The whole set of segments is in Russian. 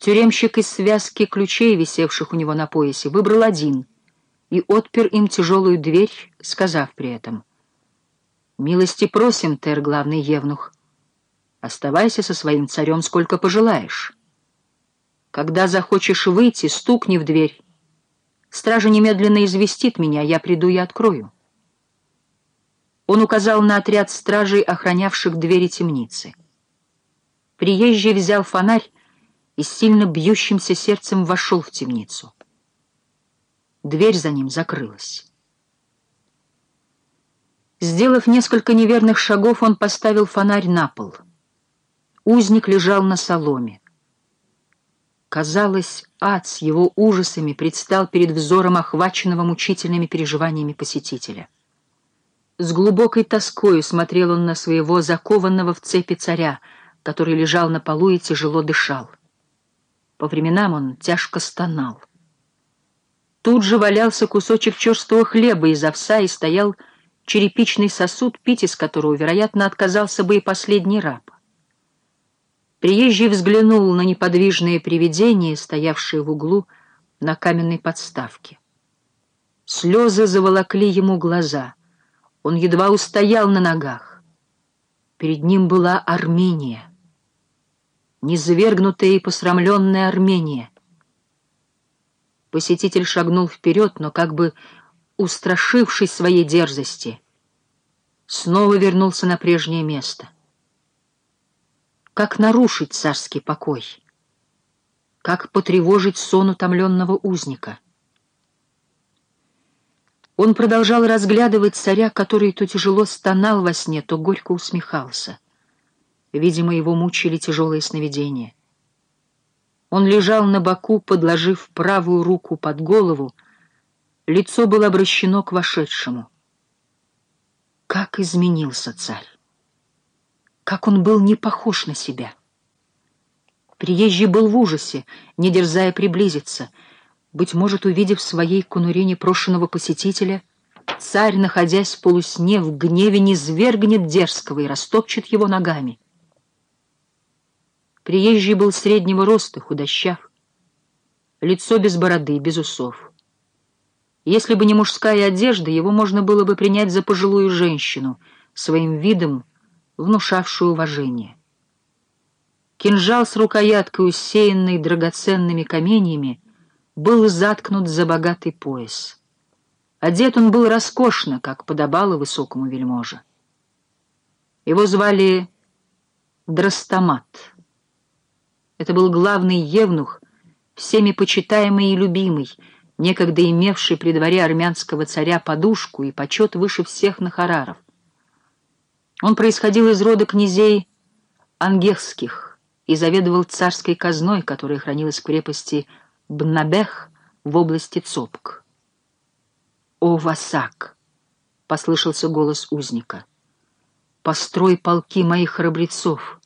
Тюремщик из связки ключей, висевших у него на поясе, выбрал один и отпер им тяжелую дверь, сказав при этом, «Милости просим, тер, главный евнух, оставайся со своим царем сколько пожелаешь. Когда захочешь выйти, стукни в дверь. Стража немедленно известит меня, я приду и открою». Он указал на отряд стражей, охранявших двери темницы. Приезжий взял фонарь и с сильно бьющимся сердцем вошел в темницу. Дверь за ним закрылась. Сделав несколько неверных шагов, он поставил фонарь на пол. Узник лежал на соломе. Казалось, ад с его ужасами предстал перед взором охваченного мучительными переживаниями посетителя. С глубокой тоскою смотрел он на своего закованного в цепи царя, который лежал на полу и тяжело дышал. По временам он тяжко стонал. Тут же валялся кусочек черстого хлеба из овса и стоял черепичный сосуд, пить из которого, вероятно, отказался бы и последний раб. Приезжий взглянул на неподвижное привидение, стоявшее в углу на каменной подставке. Слезы заволокли ему глаза — он едва устоял на ногах. Перед ним была Армения. Низвергнутая и посрамленная Армения. Посетитель шагнул вперед, но как бы устрашившись своей дерзости, снова вернулся на прежнее место. Как нарушить царский покой? Как потревожить сон утомленного узника? Он продолжал разглядывать царя, который то тяжело стонал во сне, то горько усмехался. Видимо, его мучили тяжелые сновидения. Он лежал на боку, подложив правую руку под голову, лицо было обращено к вошедшему. Как изменился царь! Как он был не похож на себя! Приезжий был в ужасе, не дерзая приблизиться — быть может, увидев в своей конуре непрошенного посетителя, царь, находясь в полусне, в гневе не свергнет дерзкого и растопчет его ногами. Приезжий был среднего роста, худощав, лицо без бороды, без усов. Если бы не мужская одежда, его можно было бы принять за пожилую женщину, своим видом внушавшую уважение. Кинжал с рукояткой, усеянной драгоценными каменьями, был заткнут за богатый пояс. Одет он был роскошно, как подобало высокому вельможе. Его звали Драстамат. Это был главный евнух, всеми почитаемый и любимый, некогда имевший при дворе армянского царя подушку и почет выше всех нахараров. Он происходил из рода князей ангехских и заведовал царской казной, которая хранилась в крепости Бнабех в области Цопк. «О, Васак!» — послышался голос узника. «Построй полки моих храбрецов,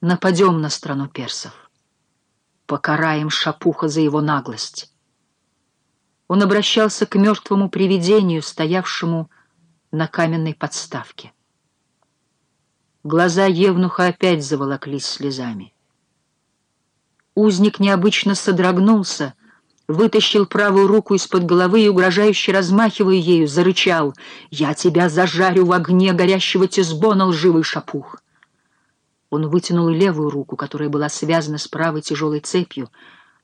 нападем на страну персов, покараем Шапуха за его наглость». Он обращался к мертвому привидению, стоявшему на каменной подставке. Глаза Евнуха опять заволоклись слезами. Узник необычно содрогнулся, вытащил правую руку из-под головы и, угрожающе размахивая ею, зарычал «Я тебя зажарю в огне горящего тизбона, лживый шапух!» Он вытянул левую руку, которая была связана с правой тяжелой цепью,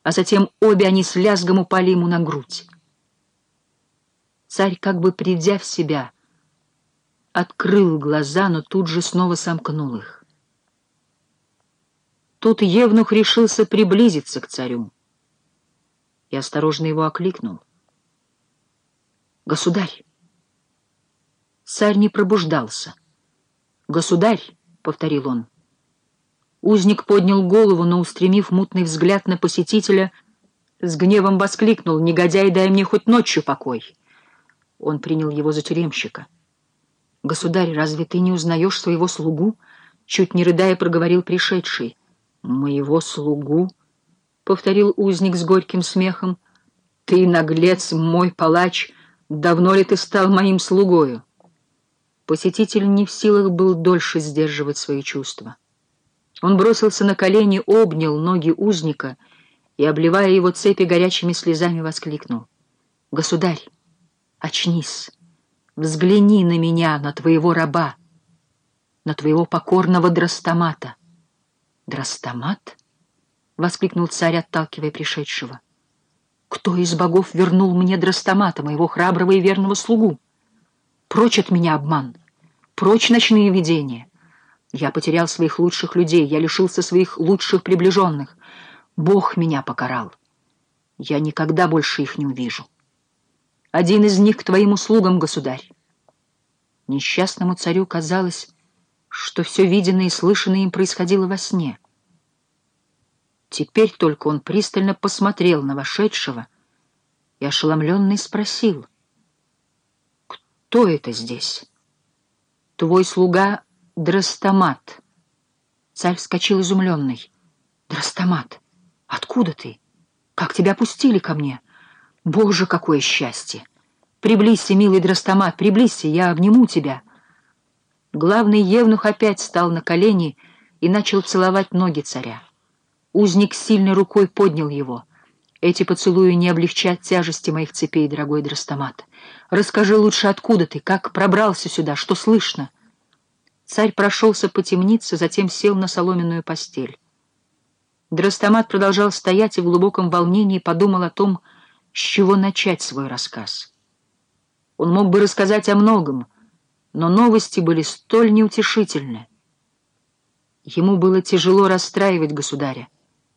а затем обе они с лязгом упали ему на грудь. Царь, как бы придя в себя, открыл глаза, но тут же снова сомкнул их. Тут Евнух решился приблизиться к царю. и осторожно его окликнул. «Государь!» Царь не пробуждался. «Государь!» — повторил он. Узник поднял голову, но, устремив мутный взгляд на посетителя, с гневом воскликнул «Негодяй, дай мне хоть ночью покой!» Он принял его за тюремщика. «Государь, разве ты не узнаешь своего слугу?» Чуть не рыдая проговорил пришедший. «Моего слугу?» — повторил узник с горьким смехом. «Ты, наглец, мой палач, давно ли ты стал моим слугою?» Посетитель не в силах был дольше сдерживать свои чувства. Он бросился на колени, обнял ноги узника и, обливая его цепи горячими слезами, воскликнул. «Государь, очнись, взгляни на меня, на твоего раба, на твоего покорного драстомата». «Драстомат?» — воскликнул царь, отталкивая пришедшего. «Кто из богов вернул мне драстомата, моего храброго и верного слугу? Прочь от меня обман, прочь ночные видения». Я потерял своих лучших людей, я лишился своих лучших приближенных. Бог меня покарал. Я никогда больше их не увижу. Один из них к твоим услугам, государь. Несчастному царю казалось, что все виденное и слышанное им происходило во сне. Теперь только он пристально посмотрел на вошедшего и ошеломленный спросил, «Кто это здесь?» «Твой слуга Драстомат. Царь вскочил изумленный. Драстомат, откуда ты? Как тебя пустили ко мне? Боже, какое счастье! Приблизься, милый Драстомат, приблизься, я обниму тебя. Главный евнух опять стал на колени и начал целовать ноги царя. Узник сильной рукой поднял его. Эти поцелуи не облегчат тяжести моих цепей, дорогой Драстомат. Расскажи лучше, откуда ты, как пробрался сюда, что слышно? Царь прошелся по темнице, затем сел на соломенную постель. Драстомат продолжал стоять и в глубоком волнении подумал о том, с чего начать свой рассказ. Он мог бы рассказать о многом, но новости были столь неутешительны. Ему было тяжело расстраивать государя,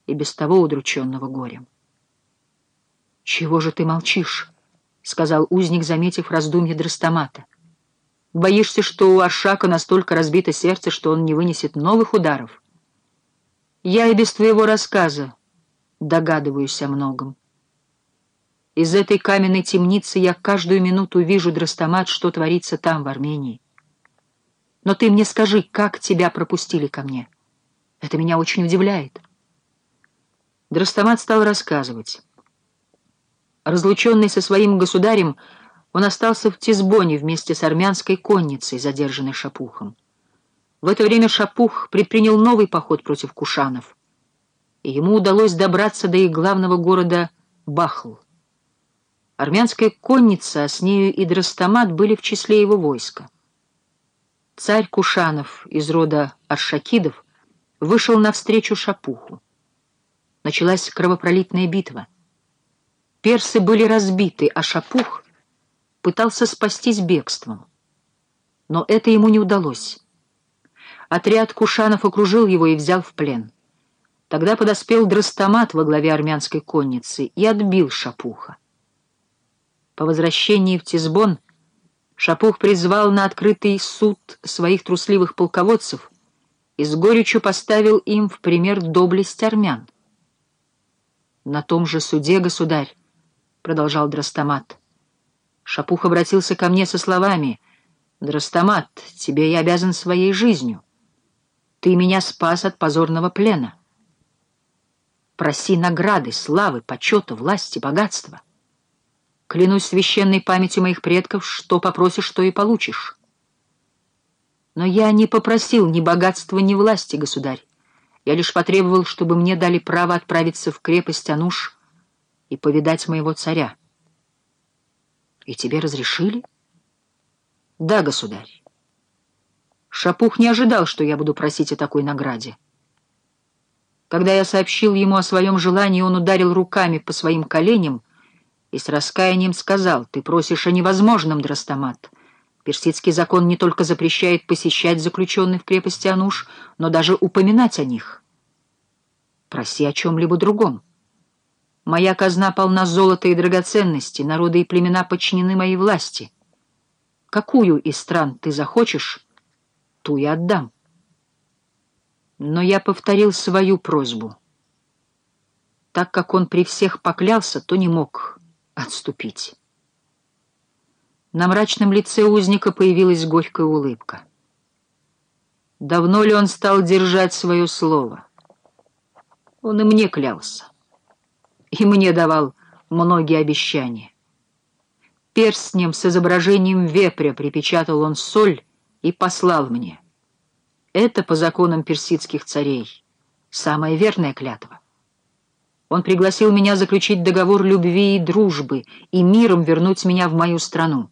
и без того удрученного горем. «Чего же ты молчишь?» — сказал узник, заметив раздумье Драстомата. — Боишься, что у Аршака настолько разбито сердце, что он не вынесет новых ударов? Я и без твоего рассказа догадываюсь о многом. Из этой каменной темницы я каждую минуту вижу, Драстомат, что творится там, в Армении. Но ты мне скажи, как тебя пропустили ко мне? Это меня очень удивляет. Драстомат стал рассказывать. Разлученный со своим государем, он остался в Тизбоне вместе с армянской конницей, задержанной Шапухом. В это время Шапух предпринял новый поход против кушанов, и ему удалось добраться до их главного города Бахл. Армянская конница, а с нею и Драстамат были в числе его войска. Царь Кушанов из рода Аршакидов вышел навстречу Шапуху. Началась кровопролитная битва. Персы были разбиты, а Шапух пытался спастись бегством. Но это ему не удалось. Отряд Кушанов окружил его и взял в плен. Тогда подоспел Драстомат во главе армянской конницы и отбил Шапуха. По возвращении в Тизбон Шапух призвал на открытый суд своих трусливых полководцев и с горечью поставил им в пример доблесть армян. «На том же суде, государь», — продолжал Драстомат, — Шапух обратился ко мне со словами «Драстамат, тебе я обязан своей жизнью. Ты меня спас от позорного плена. Проси награды, славы, почета, власти, богатства. Клянусь священной памятью моих предков, что попросишь, то и получишь. Но я не попросил ни богатства, ни власти, государь. Я лишь потребовал, чтобы мне дали право отправиться в крепость Ануш и повидать моего царя. И тебе разрешили? Да, государь. Шапух не ожидал, что я буду просить о такой награде. Когда я сообщил ему о своем желании, он ударил руками по своим коленям и с раскаянием сказал, «Ты просишь о невозможном, Драстамат. Персидский закон не только запрещает посещать заключенных в крепости Ануш, но даже упоминать о них. Проси о чем-либо другом». Моя казна полна золота и драгоценностей, народы и племена подчинены моей власти. Какую из стран ты захочешь, ту я отдам. Но я повторил свою просьбу. Так как он при всех поклялся, то не мог отступить. На мрачном лице узника появилась горькая улыбка. Давно ли он стал держать свое слово? Он и мне клялся и мне давал многие обещания. Перстнем с изображением вепря припечатал он соль и послал мне. Это, по законам персидских царей, самая верная клятва. Он пригласил меня заключить договор любви и дружбы и миром вернуть меня в мою страну.